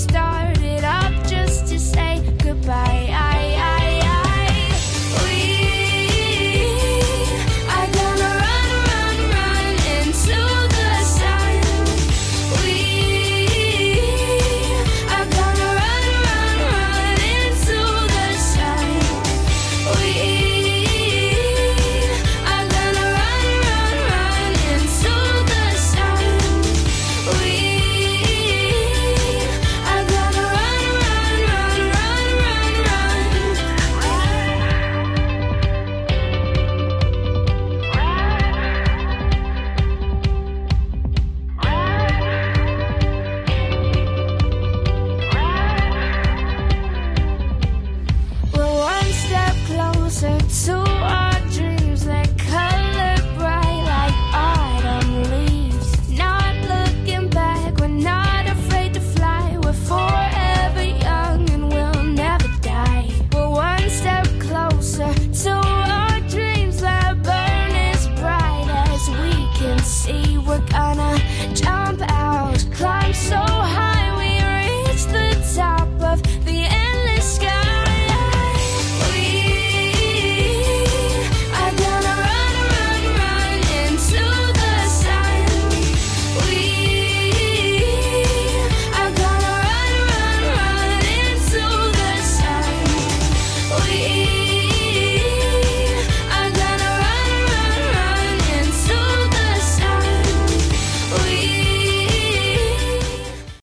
stars.